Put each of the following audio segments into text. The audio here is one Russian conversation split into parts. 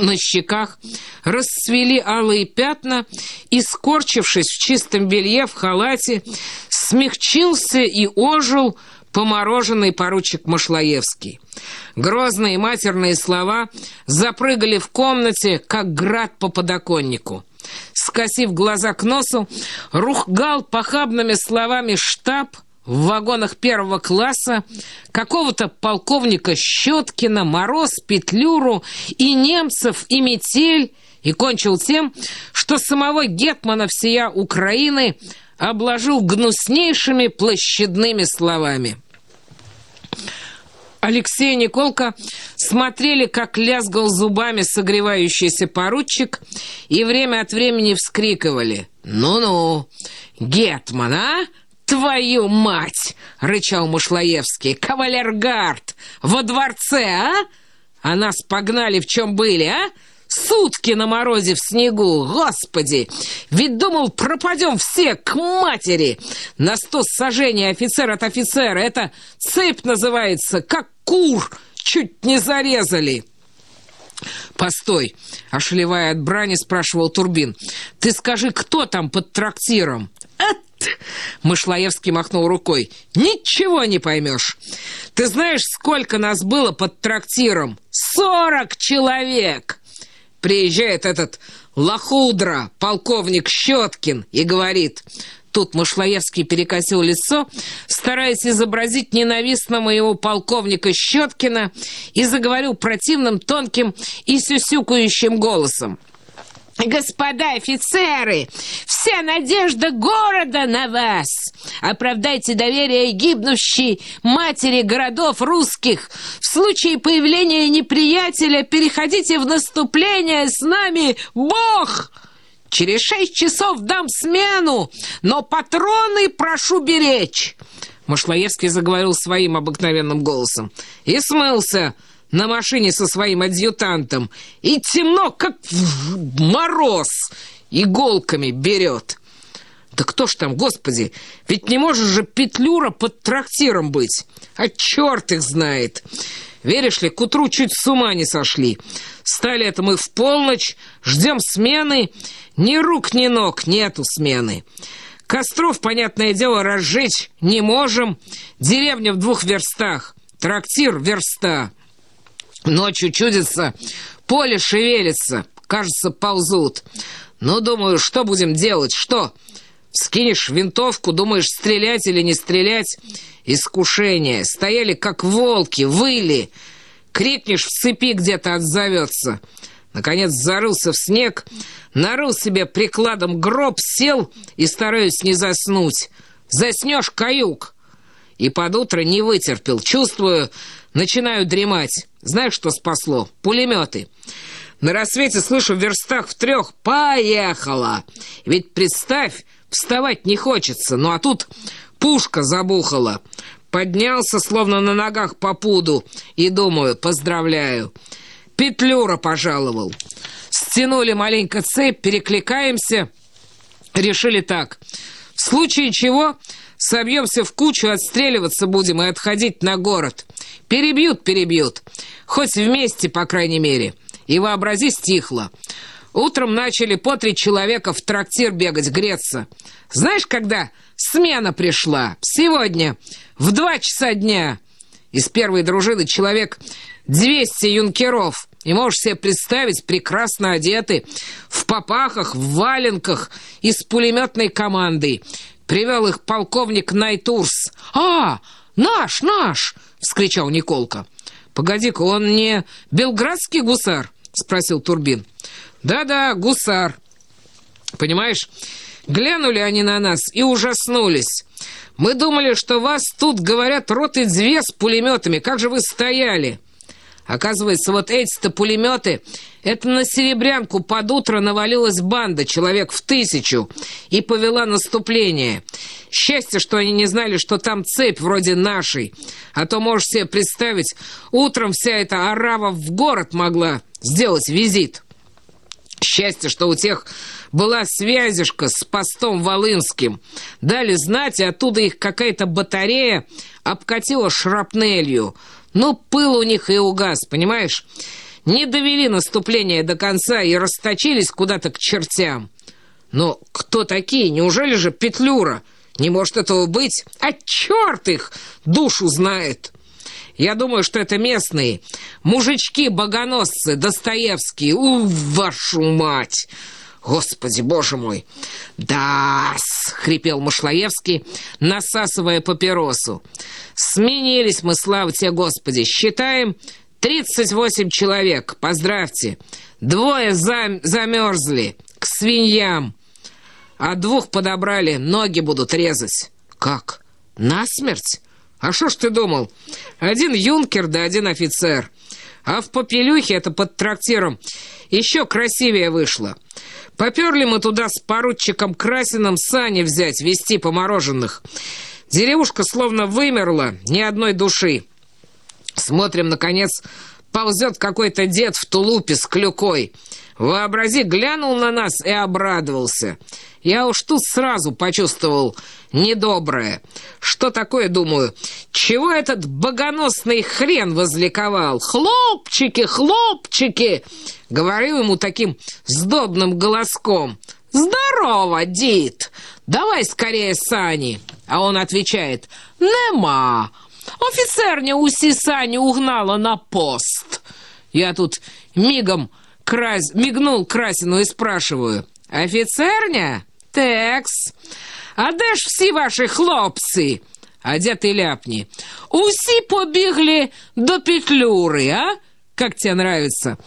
На щеках расцвели алые пятна, и, скорчившись в чистом белье в халате, смягчился и ожил помороженный поручик Машлаевский. Грозные матерные слова запрыгали в комнате, как град по подоконнику. Скосив глаза к носу, рухгал похабными словами штаб — в вагонах первого класса какого-то полковника Щеткина, Мороз, Петлюру и немцев, и метель, и кончил тем, что самого гетмана всея Украины обложил гнуснейшими площадными словами. Алексей и Николка смотрели, как лязгал зубами согревающийся поручик, и время от времени вскрикивали «Ну-ну, Гетман, а? «Твою мать!» — рычал Мушлаевский. «Кавалергард! Во дворце, а? А нас погнали в чем были, а? Сутки на морозе в снегу! Господи! Ведь думал, пропадем все к матери! На сто сажений офицер от офицера! Это цепь называется, как кур! Чуть не зарезали!» «Постой!» — ошелевая от брани, спрашивал Турбин. «Ты скажи, кто там под трактиром?» Мышлаевский махнул рукой. «Ничего не поймешь. Ты знаешь, сколько нас было под трактиром? Сорок человек!» Приезжает этот лохудра, полковник Щеткин, и говорит... Тут Мышлаевский перекосил лицо, стараясь изобразить ненавистного его полковника Щеткина, и заговорил противным, тонким и сюсюкающим голосом. Господа офицеры, вся надежда города на вас. Оправдайте доверие гибнущей матери городов русских. В случае появления неприятеля переходите в наступление с нами, Бог! Через шесть часов дам смену, но патроны прошу беречь. Машлаевский заговорил своим обыкновенным голосом и смылся, на машине со своим адъютантом, и темно, как мороз, иголками берет. Да кто ж там, господи, ведь не может же Петлюра под трактиром быть, а черт их знает. Веришь ли, к утру чуть с ума не сошли. Стали это мы в полночь, ждем смены, ни рук, ни ног, нету смены. Костров, понятное дело, разжечь не можем. Деревня в двух верстах, трактир верста. Ночью чудится, поле шевелится, кажется, ползут. Ну, думаю, что будем делать, что? Скинешь винтовку, думаешь, стрелять или не стрелять? Искушение. Стояли, как волки, выли. Крикнешь в цепи где-то отзовется. Наконец зарылся в снег, нарыл себе прикладом гроб, сел и стараюсь не заснуть. Заснешь, каюк. И под утро не вытерпел. Чувствую, начинаю дремать. Знаешь, что спасло? Пулеметы. На рассвете слышу в верстах в трех «Поехала!» Ведь представь, вставать не хочется. Ну а тут пушка забухала. Поднялся, словно на ногах по пуду, и думаю, поздравляю. Петлюра пожаловал. Стянули маленько цепь, перекликаемся. Решили так. В случае чего собьемся в кучу, отстреливаться будем и отходить на город. Перебьют, перебьют. Хоть вместе, по крайней мере. И вообрази, стихло. Утром начали по три человека в трактир бегать, греться. Знаешь, когда смена пришла? Сегодня, в два часа дня. Из первой дружины человек 200 юнкеров. И можешь себе представить, прекрасно одеты, в попахах, в валенках и с пулеметной командой. Привел их полковник Найтурс. «А, наш, наш!» — вскричал Николка. «Погоди-ка, он не белградский гусар?» — спросил Турбин. «Да-да, гусар. Понимаешь, глянули они на нас и ужаснулись. Мы думали, что вас тут, говорят, роты две с пулеметами. Как же вы стояли?» Оказывается, вот эти-то пулеметы, это на Серебрянку под утро навалилась банда, человек в тысячу, и повела наступление. Счастье, что они не знали, что там цепь вроде нашей. А то, можешь себе представить, утром вся эта арава в город могла сделать визит. Счастье, что у тех была связишка с постом Волынским. Дали знать, и оттуда их какая-то батарея обкатила шрапнелью – ну, пыл у них и угас, понимаешь? не довели наступление до конца и расточились куда-то к чертям. Но кто такие? Неужели же Петлюра? Не может этого быть. А черт их душу знает. Я думаю, что это местные. Мужички-богоносцы, Достоевские. У, вашу мать! Господи, боже мой! да хрипел Мышлоевский, насасывая папиросу. «Сменились мы, слава тебе, Господи! Считаем, тридцать восемь человек. Поздравьте! Двое зам замерзли к свиньям, а двух подобрали, ноги будут резать». «Как? Насмерть? А что ж ты думал? Один юнкер да один офицер. А в попелюхе это под трактиром еще красивее вышло». Поперли мы туда с поручиком Красиным сани взять, вести по мороженых. Деревушка словно вымерла, ни одной души. Смотрим, наконец, ползет какой-то дед в тулупе с клюкой. Вообрази, глянул на нас и обрадовался. Я уж тут сразу почувствовал недоброе. Что такое, думаю? Чего этот богоносный хрен возликовал? Хлопчики, хлопчики! Говорю ему таким сдобным голоском. «Здорово, дід! Давай скорее сани!» А он отвечает «Нема! Офицерня усі сани угнала на пост!» Я тут мигом крас... мигнул Красину и спрашиваю «Офицерня? Текс! А де ж всі ваші хлопці?» А дед и ляпни «Усі побегли до Петлюры, а? Как тебе нравится?»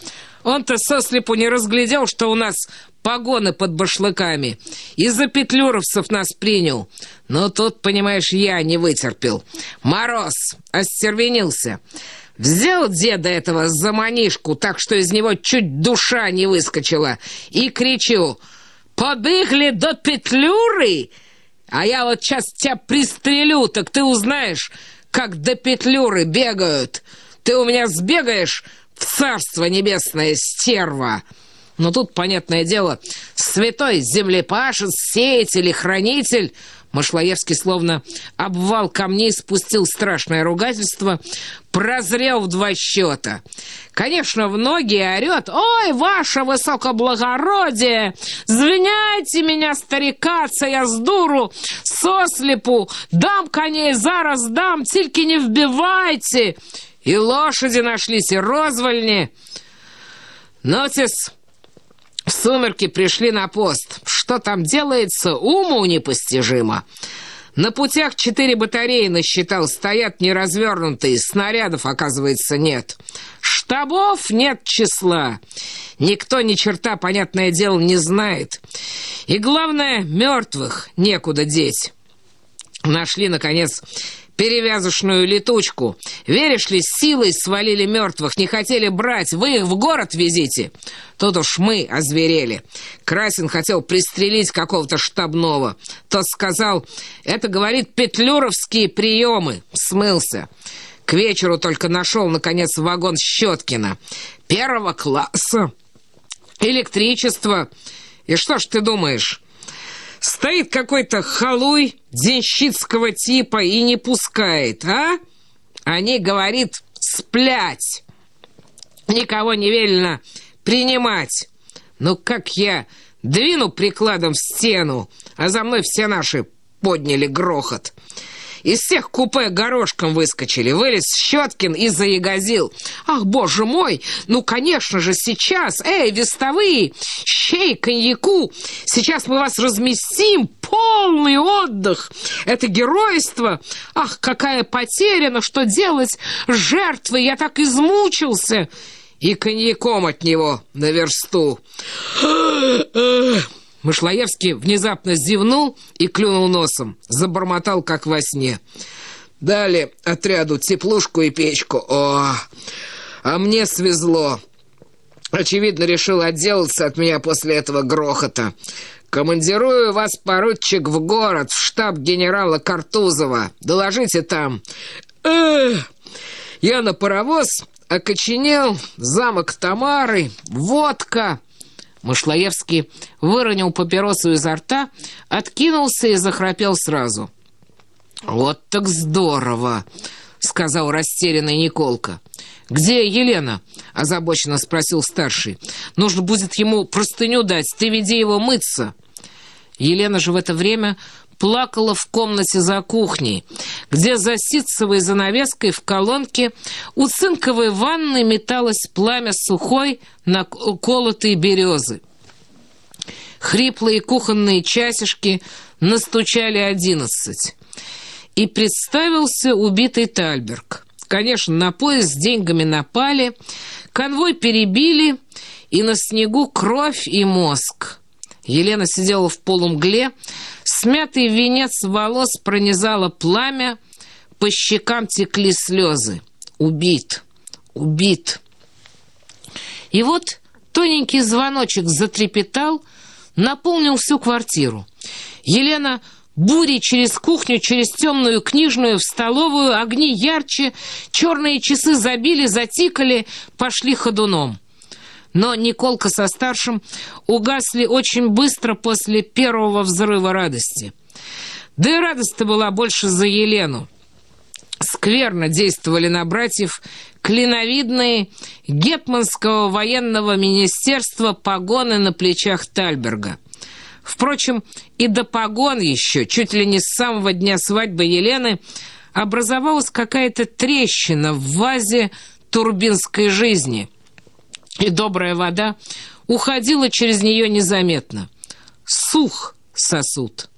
Он-то сослепу не разглядел, что у нас погоны под башлыками. Из-за петлюровцев нас принял. Но тут, понимаешь, я не вытерпел. Мороз остервенился. Взял деда этого за манишку, так что из него чуть душа не выскочила. И кричу, «Побегли до Петлюры!» А я вот сейчас тебя пристрелю, так ты узнаешь, как до Петлюры бегают. Ты у меня сбегаешь царство небесное, стерва!» Но тут, понятное дело, святой землепашец, сеятель и хранитель... Машлаевский словно обвал камней спустил страшное ругательство, прозрел в два счета. Конечно, в ноги орет «Ой, ваше высокоблагородие! Звиняйте меня, старикаться, я с дуру, сослепу, дам коней, зараз дам, тільки не вбивайте!» И лошади нашлись, и розвольни. Нотис сумерки пришли на пост. Что там делается, уму непостижимо. На путях четыре батареи насчитал, стоят неразвернутые, снарядов, оказывается, нет. Штабов нет числа. Никто ни черта, понятное дело, не знает. И главное, мертвых некуда деть. Нашли, наконец, перевязочную летучку. Веришь ли, силой свалили мертвых, не хотели брать. Вы их в город везите. Тут уж мы озверели. Красин хотел пристрелить какого-то штабного. Тот сказал, это, говорит, петлюровские приемы. Смылся. К вечеру только нашел, наконец, вагон Щеткина. Первого класса. Электричество. И что ж ты думаешь... Стоит какой-то халуй денщицкого типа и не пускает, а? Они, говорит, сплять. Никого не велено принимать. Ну, как я двину прикладом в стену, а за мной все наши подняли грохот. Из всех купе горошком выскочили. Вылез Щеткин и заягозил. «Ах, боже мой! Ну, конечно же, сейчас! Эй, вестовые! Щей, коньяку! Сейчас мы вас разместим! Полный отдых! Это геройство! Ах, какая потеря! Но что делать? Жертвы! Я так измучился!» И коньяком от него на версту. Мышлоевский внезапно зевнул и клюнул носом. Забормотал, как во сне. Дали отряду теплушку и печку. О, а мне свезло. Очевидно, решил отделаться от меня после этого грохота. Командирую вас, поручик, в город, в штаб генерала Картузова. Доложите там. Эх, я на паровоз окоченел, замок Тамары, водка... Мышлоевский выронил папиросу изо рта, откинулся и захрапел сразу. «Вот так здорово! сказал растерянный Николка. «Где Елена?» — озабоченно спросил старший. «Нужно будет ему простыню дать, ты веди его мыться». Елена же в это время плакала в комнате за кухней, где за ситцевой занавеской в колонке у цинковой ванны металось пламя сухой на колотые березы. Хриплые кухонные часишки настучали одиннадцать. И представился убитый Тальберг. Конечно, на поезд с деньгами напали, конвой перебили, и на снегу кровь и мозг. Елена сидела в полумгле, смятый венец волос пронизало пламя, по щекам текли слезы. Убит, убит. И вот тоненький звоночек затрепетал, наполнил всю квартиру. Елена Бури через кухню, через темную книжную, в столовую, огни ярче, черные часы забили, затикали, пошли ходуном. Но Николка со старшим угасли очень быстро после первого взрыва радости. Да и радость-то была больше за Елену. Скверно действовали на братьев клиновидные гетманского военного министерства погоны на плечах Тальберга. Впрочем, и до погон еще, чуть ли не с самого дня свадьбы Елены, образовалась какая-то трещина в вазе турбинской жизни, и добрая вода уходила через нее незаметно. Сух сосуд.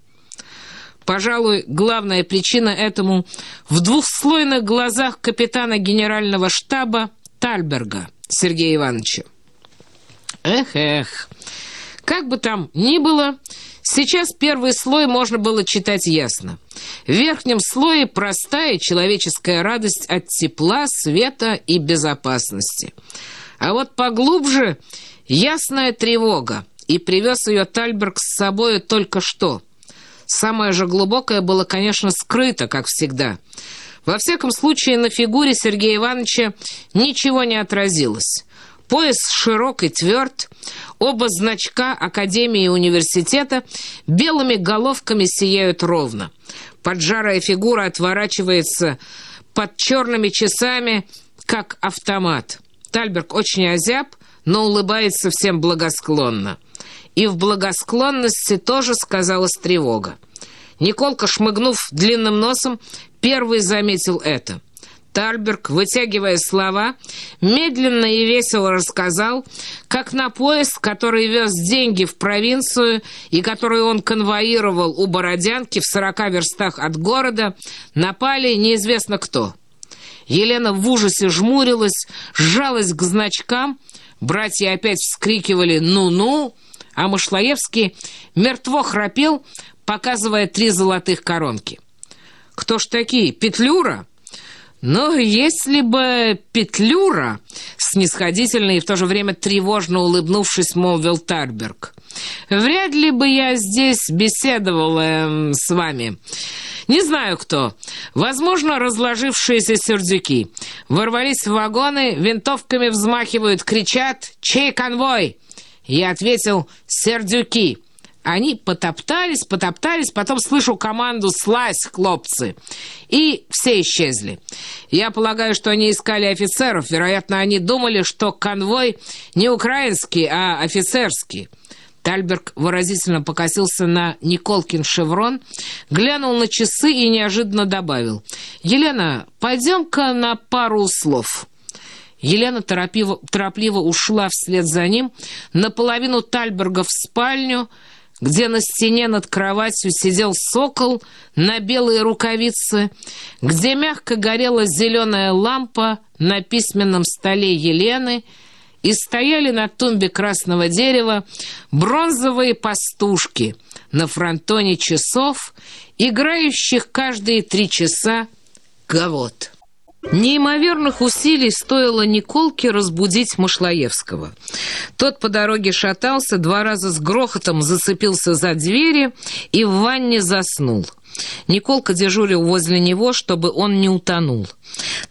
Пожалуй, главная причина этому в двухслойных глазах капитана генерального штаба Тальберга Сергея Ивановича. Эх-эх, как бы там ни было, сейчас первый слой можно было читать ясно. В верхнем слое простая человеческая радость от тепла, света и безопасности. А вот поглубже ясная тревога, и привез ее Тальберг с собой только что. Самое же глубокое было, конечно, скрыто, как всегда. Во всяком случае, на фигуре Сергея Ивановича ничего не отразилось. Пояс широк и тверд, оба значка Академии и университета белыми головками сияют ровно. Поджарая фигура отворачивается под черными часами, как автомат. Тальберг очень озяб, но улыбается всем благосклонно. И в благосклонности тоже сказалась тревога. Николка, шмыгнув длинным носом, первый заметил это — Тальберг, вытягивая слова, медленно и весело рассказал, как на поезд, который вез деньги в провинцию и который он конвоировал у Бородянки в сорока верстах от города, напали неизвестно кто. Елена в ужасе жмурилась, сжалась к значкам, братья опять вскрикивали «ну-ну», а Машлаевский мертво храпел, показывая три золотых коронки. «Кто ж такие? Петлюра?» Но если бы Петлюра, снисходительно и в то же время тревожно улыбнувшись, молвил Тарберг, вряд ли бы я здесь беседовал э, с вами. Не знаю кто. Возможно, разложившиеся сердюки. Ворвались в вагоны, винтовками взмахивают, кричат «Чей конвой?» Я ответил «Сердюки». Они потоптались, потоптались, потом слышу команду «Слазь, хлопцы!» И все исчезли. Я полагаю, что они искали офицеров. Вероятно, они думали, что конвой не украинский, а офицерский. Тальберг выразительно покосился на Николкин шеврон, глянул на часы и неожиданно добавил. «Елена, пойдем-ка на пару слов». Елена торопливо, торопливо ушла вслед за ним, наполовину Тальберга в спальню, где на стене над кроватью сидел сокол на белые рукавицы, где мягко горела зеленая лампа на письменном столе Елены и стояли на тумбе красного дерева бронзовые пастушки на фронтоне часов, играющих каждые три часа гавот. Неимоверных усилий стоило Николке разбудить Машлаевского. Тот по дороге шатался, два раза с грохотом зацепился за двери и в ванне заснул. Николка дежурил возле него, чтобы он не утонул.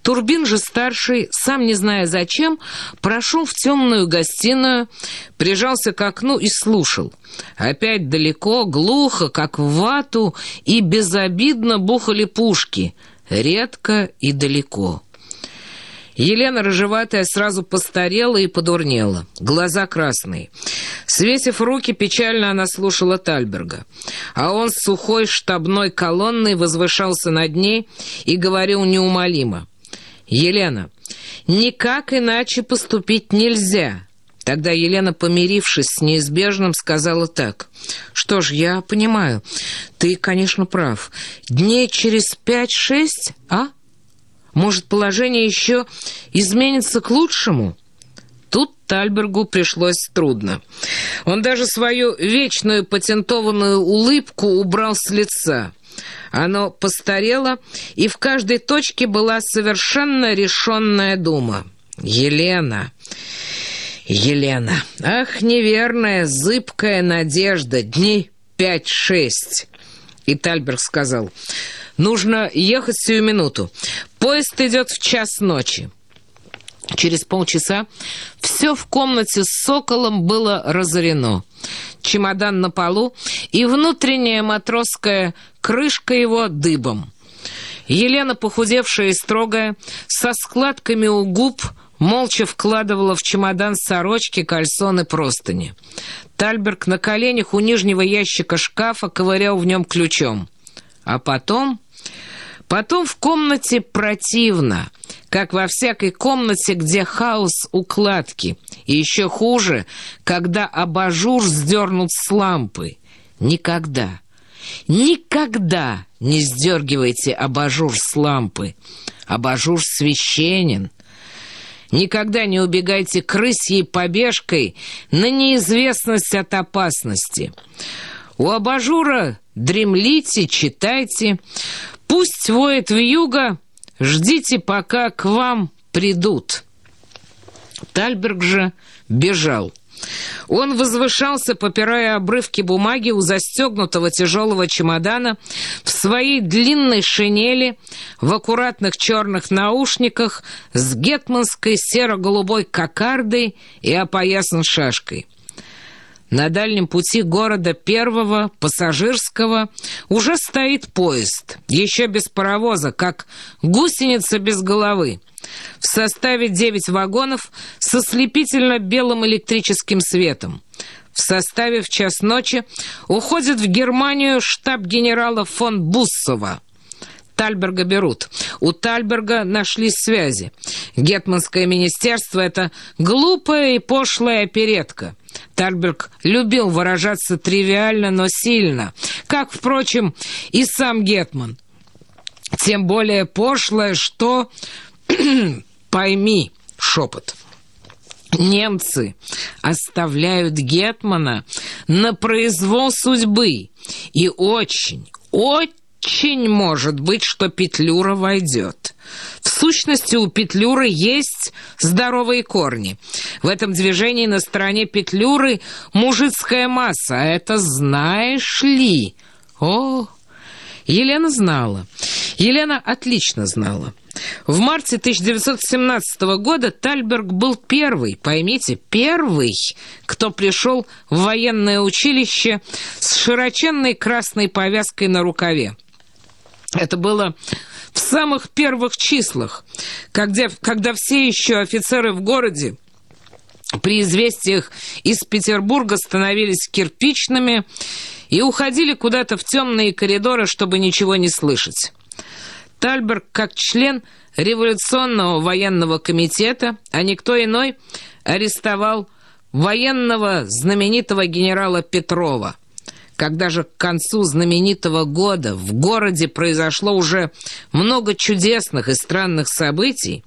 Турбин же старший, сам не зная зачем, прошел в темную гостиную, прижался к окну и слушал. Опять далеко, глухо, как в вату, и безобидно бухали пушки — редко и далеко. Елена Рыжеватая сразу постарела и подурнела, глаза красные. Свесив руки, печально она слушала Тальберга. А он с сухой штабной колонной возвышался над ней и говорил неумолимо. «Елена, никак иначе поступить нельзя». Тогда Елена, помирившись с неизбежным, сказала так. «Что ж, я понимаю. Ты, конечно, прав. Дней через пять-шесть, а?» Может, положение еще изменится к лучшему?» Тут Тальбергу пришлось трудно. Он даже свою вечную патентованную улыбку убрал с лица. Оно постарело, и в каждой точке была совершенно решенная дума. «Елена! Елена! Ах, неверная, зыбкая надежда! Дни пять-шесть!» И Тальберг сказал... Нужно ехать сию минуту. Поезд идет в час ночи. Через полчаса все в комнате с соколом было разорено. Чемодан на полу и внутренняя матросская крышка его дыбом. Елена, похудевшая и строгая, со складками у губ, молча вкладывала в чемодан сорочки, кальсоны, простыни. Тальберг на коленях у нижнего ящика шкафа ковырял в нем ключом. А потом... Потом в комнате противно, как во всякой комнате, где хаос укладки. И еще хуже, когда абажур сдернут с лампы. Никогда, никогда не сдергивайте абажур с лампы. Абажур священен. Никогда не убегайте крысьей побежкой на неизвестность от опасности. У абажура дремлите, читайте. Пусть воет вьюга, ждите, пока к вам придут. Тальберг же бежал. Он возвышался, попирая обрывки бумаги у застегнутого тяжелого чемодана в своей длинной шинели, в аккуратных черных наушниках с гетманской серо-голубой кокардой и опоясан шашкой. На дальнем пути города первого, пассажирского, уже стоит поезд, еще без паровоза, как гусеница без головы. В составе девять вагонов со слепительно-белым электрическим светом. В составе в час ночи уходит в Германию штаб генерала фон Буссова. Тальберга берут. У Тальберга нашлись связи. Гетманское министерство — это глупая и пошлая оперетка. Тальберг любил выражаться тривиально, но сильно, как, впрочем, и сам Гетман. Тем более пошлое, что... Пойми, шепот. Немцы оставляют Гетмана на произвол судьбы. И очень, очень может быть, что Петлюра войдет. В сущности, у Петлюры есть здоровые корни. В этом движении на стороне Петлюры мужицкая масса, а это знаешь ли? О, Елена знала. Елена отлично знала. В марте 1917 года Тальберг был первый, поймите, первый, кто пришел в военное училище с широченной красной повязкой на рукаве. Это было в самых первых числах, когда, когда все еще офицеры в городе при известиях из Петербурга становились кирпичными и уходили куда-то в темные коридоры, чтобы ничего не слышать. Тальберг, как член революционного военного комитета, а никто иной, арестовал военного знаменитого генерала Петрова – когда же к концу знаменитого года в городе произошло уже много чудесных и странных событий,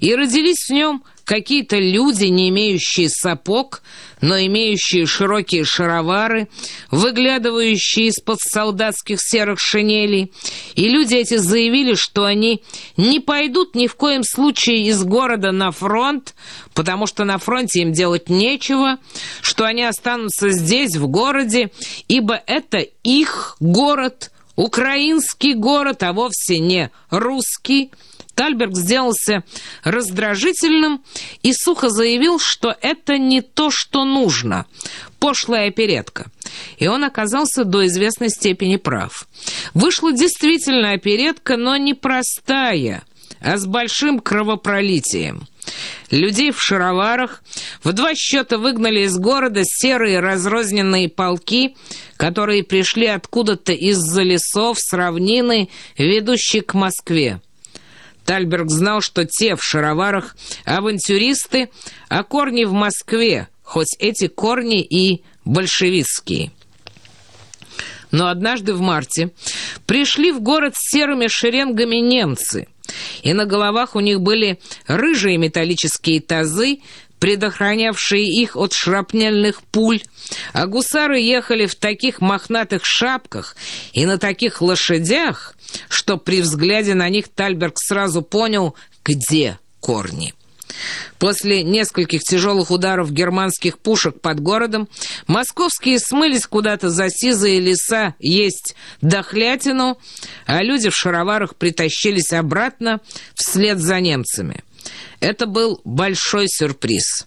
и родились в нем какие-то люди, не имеющие сапог, но имеющие широкие шаровары, выглядывающие из-под солдатских серых шинелей, и люди эти заявили, что они не пойдут ни в коем случае из города на фронт, потому что на фронте им делать нечего, что они останутся здесь, в городе, ибо это их город, украинский город, а вовсе не русский, Тальберг сделался раздражительным и сухо заявил, что это не то, что нужно. Пошлая оперетка. и он оказался до известной степени прав. Вышла действительно оперетка, но не простая, а с большим кровопролитием. Людей в шароварах в два счета выгнали из города серые разрозненные полки, которые пришли откуда-то из-за лесов с равнины, ведущей к Москве. Тальберг знал, что те в шароварах авантюристы, а корни в Москве, хоть эти корни и большевистские. Но однажды в марте пришли в город с серыми шеренгами немцы, и на головах у них были рыжие металлические тазы, предохранявшие их от шрапнельных пуль, а гусары ехали в таких мохнатых шапках и на таких лошадях, что при взгляде на них Тальберг сразу понял, где корни. После нескольких тяжелых ударов германских пушек под городом московские смылись куда-то за сизые леса есть дохлятину, а люди в шароварах притащились обратно вслед за немцами. Это был большой сюрприз.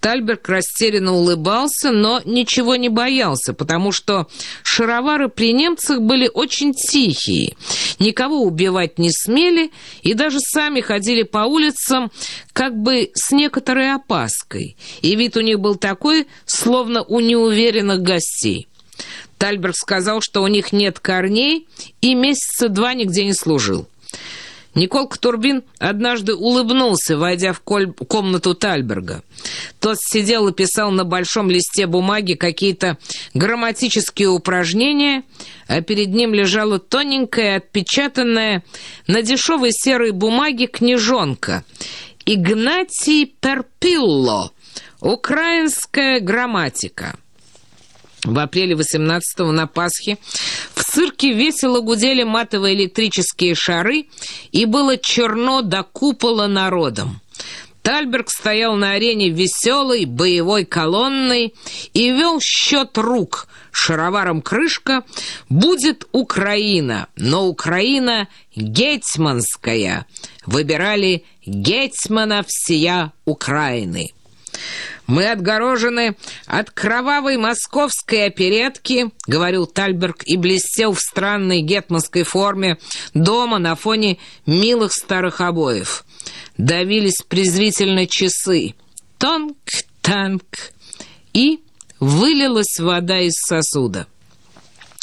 Тальберг растерянно улыбался, но ничего не боялся, потому что шаровары при немцах были очень тихие, никого убивать не смели и даже сами ходили по улицам как бы с некоторой опаской, и вид у них был такой, словно у неуверенных гостей. Тальберг сказал, что у них нет корней и месяца два нигде не служил. Николка Турбин однажды улыбнулся, войдя в комнату Тальберга. Тот сидел и писал на большом листе бумаги какие-то грамматические упражнения, а перед ним лежала тоненькая, отпечатанная на дешевой серой бумаге книжонка «Игнатий Перпилло. Украинская грамматика». В апреле 18-го на Пасхе в цирке весело гудели матовые электрические шары, и было черно до купола народом. Тальберг стоял на арене веселой боевой колонной и вел счет рук. Шароваром крышка будет Украина, но Украина гетьманская. Выбирали гетьмана всея Украины. «Мы отгорожены от кровавой московской оперетки», — говорил Тальберг и блестел в странной гетманской форме дома на фоне милых старых обоев. Давились презрительно часы. Тонк-танк. И вылилась вода из сосуда.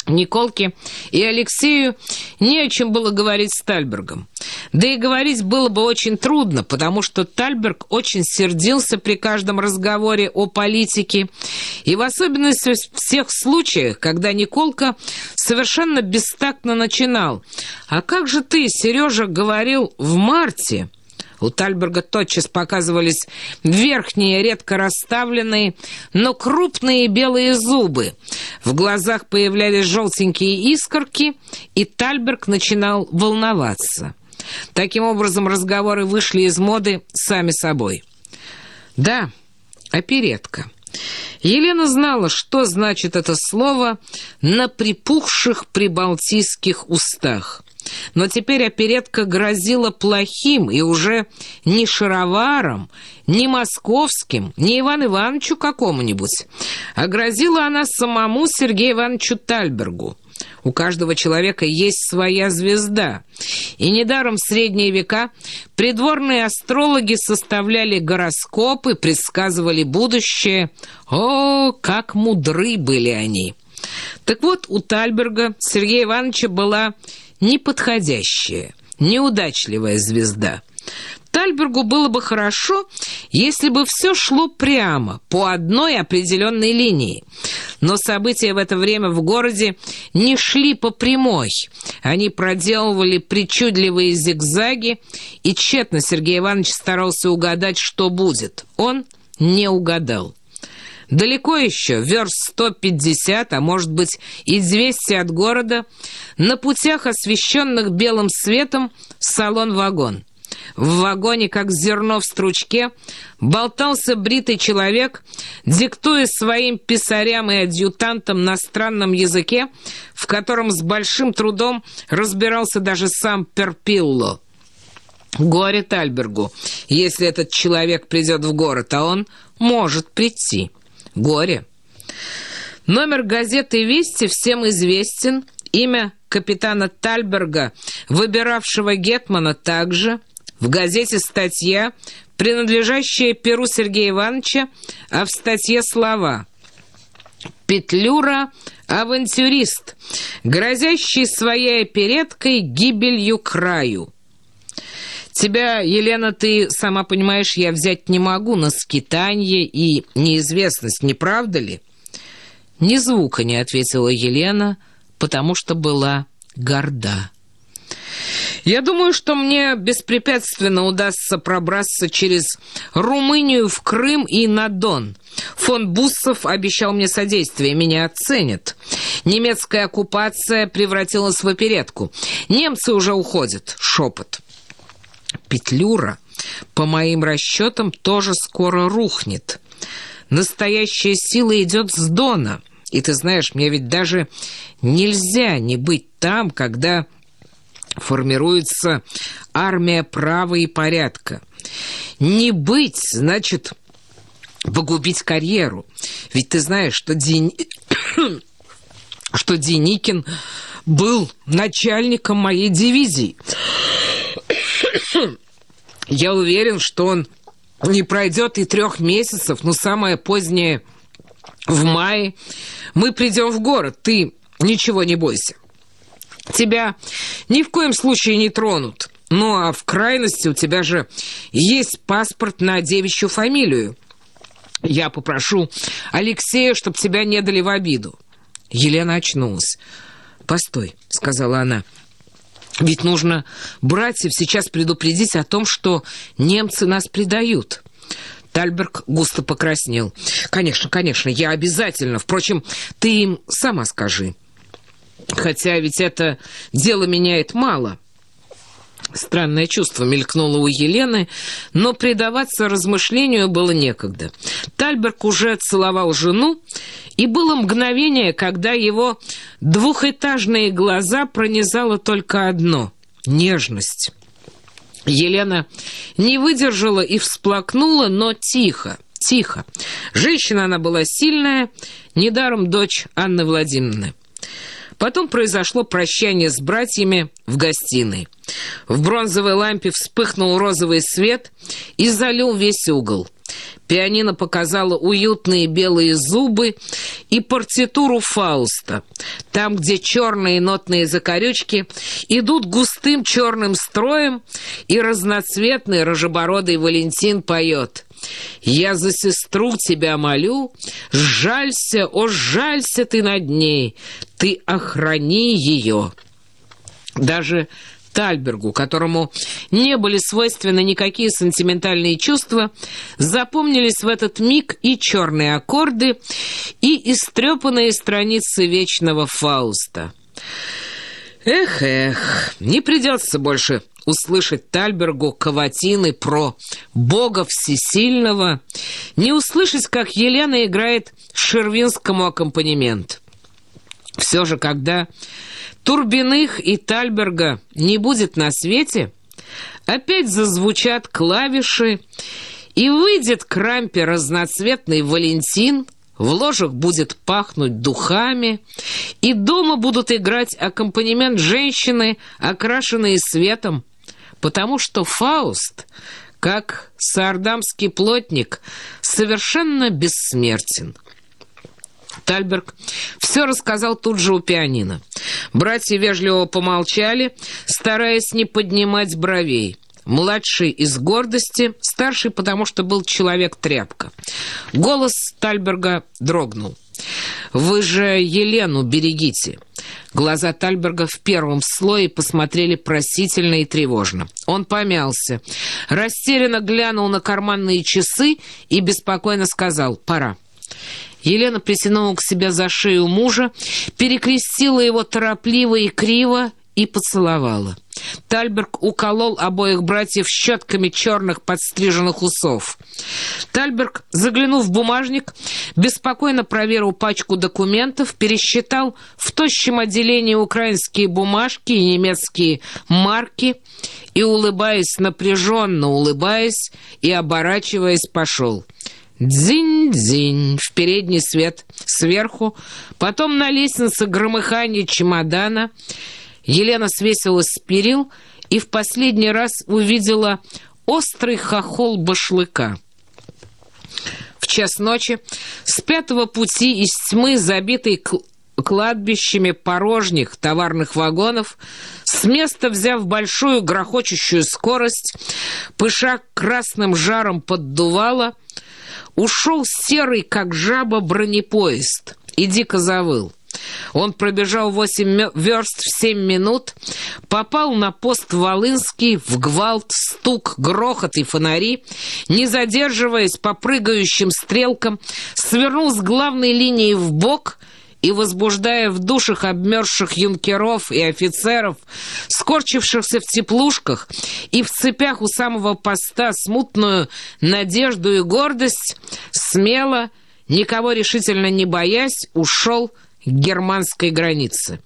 Николке и Алексею не о чем было говорить с Тальбергом. Да и говорить было бы очень трудно, потому что Тальберг очень сердился при каждом разговоре о политике, и в особенности в всех случаях, когда Николка совершенно бестактно начинал. «А как же ты, Сережа, говорил в марте?» У Тальберга тотчас показывались верхние, редко расставленные, но крупные белые зубы. В глазах появлялись желтенькие искорки, и Тальберг начинал волноваться. Таким образом, разговоры вышли из моды сами собой. Да, оперетка. Елена знала, что значит это слово на припухших прибалтийских устах. Но теперь оперетка грозила плохим и уже не шароваром, не московским, не Иван Ивановичу какому-нибудь, а грозила она самому Сергею Ивановичу Тальбергу. У каждого человека есть своя звезда. И недаром в средние века придворные астрологи составляли гороскопы, предсказывали будущее. О, как мудры были они! Так вот, у Тальберга Сергея Ивановича была неподходящая, неудачливая звезда. Тальбергу было бы хорошо, если бы все шло прямо, по одной определенной линии. Но события в это время в городе не шли по прямой. Они проделывали причудливые зигзаги, и тщетно Сергей Иванович старался угадать, что будет. Он не угадал. Далеко еще, верст 150, а может быть и 200 от города, на путях, освещенных белым светом, салон-вагон. В вагоне, как зерно в стручке, болтался бритый человек, диктуя своим писарям и адъютантам на странном языке, в котором с большим трудом разбирался даже сам Перпилло. Горе Тальбергу, если этот человек придет в город, а он может прийти горе. Номер газеты «Вести» всем известен, имя капитана Тальберга, выбиравшего Гетмана, также. В газете статья, принадлежащая Перу Сергея Ивановича, а в статье слова «Петлюра – авантюрист, грозящий своей опереткой гибелью краю». Тебя, Елена, ты, сама понимаешь, я взять не могу на скитанье и неизвестность, не правда ли? Ни звука не ответила Елена, потому что была горда. Я думаю, что мне беспрепятственно удастся пробраться через Румынию в Крым и на Дон. Фон Буссов обещал мне содействие, меня оценят. Немецкая оккупация превратилась в оперетку. Немцы уже уходят. Шепот. Петлюра, по моим расчетам, тоже скоро рухнет. Настоящая сила идет с Дона. И ты знаешь, мне ведь даже нельзя не быть там, когда формируется армия права и порядка. Не быть, значит, погубить карьеру. Ведь ты знаешь, что, Ден... что Деникин был начальником моей дивизии. Я уверен, что он не пройдет и трех месяцев, но самое позднее в мае мы придем в город. Ты ничего не бойся. Тебя ни в коем случае не тронут. Ну, а в крайности у тебя же есть паспорт на девичью фамилию. Я попрошу Алексея, чтобы тебя не дали в обиду. Елена очнулась. «Постой», — сказала она, — ведь нужно братьев сейчас предупредить о том, что немцы нас предают. Тальберг густо покраснел. «Конечно, конечно, я обязательно. Впрочем, ты им сама скажи. Хотя ведь это дело меняет мало». Странное чувство мелькнуло у Елены, но предаваться размышлению было некогда. Тальберг уже целовал жену, и было мгновение, когда его двухэтажные глаза пронизало только одно — нежность. Елена не выдержала и всплакнула, но тихо, тихо. Женщина она была сильная, недаром дочь Анны Владимировны. Потом произошло прощание с братьями в гостиной. В бронзовой лампе вспыхнул розовый свет и залил весь угол. Пианино показало уютные белые зубы и партитуру Фауста. Там, где черные нотные закорючки идут густым черным строем, и разноцветный рожебородый Валентин поет «Я за сестру тебя молю, сжалься, о, сжалься ты над ней, ты охрани ее». Даже Тальбергу, которому не были свойственны никакие сентиментальные чувства, запомнились в этот миг и черные аккорды, и истрепанные страницы вечного Фауста. Эх, эх, не придется больше услышать Тальбергу каватины про Бога Всесильного, не услышать, как Елена играет Шервинскому аккомпанемент. Все же, когда Турбиных и Тальберга не будет на свете, опять зазвучат клавиши, и выйдет к разноцветный Валентин, в ложах будет пахнуть духами, и дома будут играть аккомпанемент женщины, окрашенные светом, потому что Фауст, как сардамский плотник, совершенно бессмертен. Тальберг все рассказал тут же у пианино. Братья вежливо помолчали, стараясь не поднимать бровей. Младший из гордости, старший потому, что был человек-тряпка. Голос Тальберга дрогнул. «Вы же Елену берегите!» Глаза Тальберга в первом слое посмотрели просительно и тревожно. Он помялся, растерянно глянул на карманные часы и беспокойно сказал «Пора». Елена притянула к себе за шею мужа, перекрестила его торопливо и криво и поцеловала. Тальберг уколол обоих братьев щетками черных подстриженных усов. Тальберг, заглянув в бумажник, беспокойно проверил пачку документов, пересчитал в тощем отделении украинские бумажки и немецкие марки и, улыбаясь напряженно, улыбаясь и оборачиваясь, пошел. Дзинь-дзинь в передний свет сверху, потом на лестнице громыхание чемодана. Елена свесилась с перил и в последний раз увидела острый хохол башлыка. В час ночи с пятого пути из тьмы, забитой кладбищами порожних товарных вагонов, с места взяв большую грохочущую скорость, пыша красным жаром поддувало, ушел серый, как жаба, бронепоезд и дико завыл. Он пробежал восемь верст в семь минут, попал на пост Волынский в гвалт, стук, грохот и фонари, не задерживаясь по прыгающим стрелкам, свернул с главной линии в бок и, возбуждая в душах обмерзших юнкеров и офицеров, скорчившихся в теплушках и в цепях у самого поста смутную надежду и гордость, смело, никого решительно не боясь, ушел к германской границе.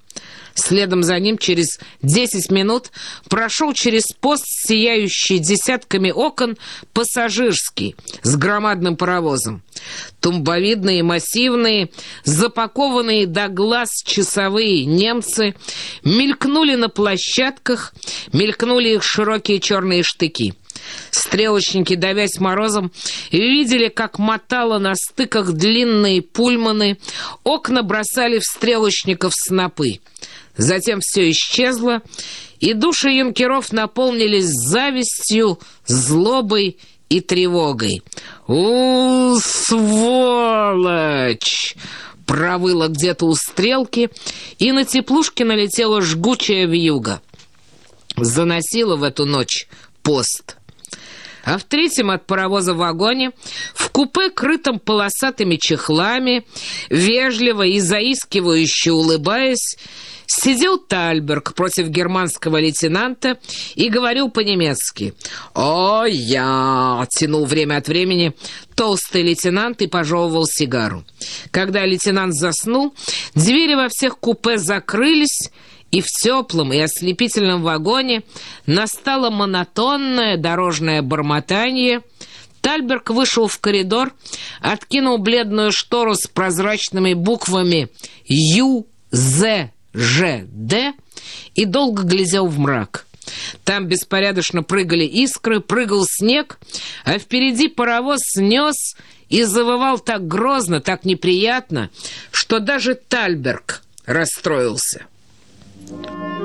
Следом за ним через десять минут прошел через пост, сияющий десятками окон, пассажирский с громадным паровозом. Тумбовидные, массивные, запакованные до глаз часовые немцы мелькнули на площадках, мелькнули их широкие черные штыки. Стрелочники, давясь морозом, видели, как мотало на стыках длинные пульманы, окна бросали в стрелочников снопы. Затем все исчезло, и души юнкеров наполнились завистью, злобой и тревогой. «У, сволочь!» провыла где-то у стрелки, и на теплушке налетела жгучая вьюга. Заносила в эту ночь пост а в третьем от паровоза вагоне, в купе, крытом полосатыми чехлами, вежливо и заискивающе улыбаясь, сидел Тальберг против германского лейтенанта и говорил по-немецки. «О, я!» — тянул время от времени толстый лейтенант и пожевывал сигару. Когда лейтенант заснул, двери во всех купе закрылись, и в теплом и ослепительном вагоне настало монотонное дорожное бормотание. Тальберг вышел в коридор, откинул бледную штору с прозрачными буквами «Ю», «З», «Ж», «Д» и долго глядел в мрак. Там беспорядочно прыгали искры, прыгал снег, а впереди паровоз снес и завывал так грозно, так неприятно, что даже Тальберг расстроился. В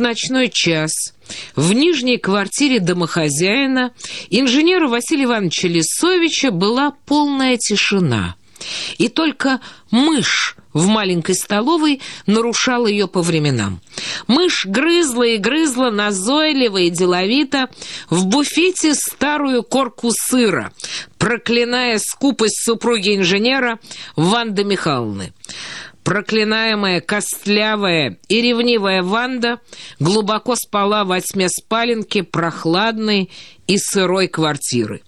ночной час в нижней квартире домохозяина инженера Василия Ивановича Лисовича была полная тишина. И только мышь в маленькой столовой нарушала ее по временам. Мышь грызла и грызла назойливо и деловито в буфете старую корку сыра, проклиная скупость супруги инженера Ванды Михайловны. Проклинаемая, костлявая и ревнивая Ванда глубоко спала во тьме спаленки прохладной и сырой квартиры.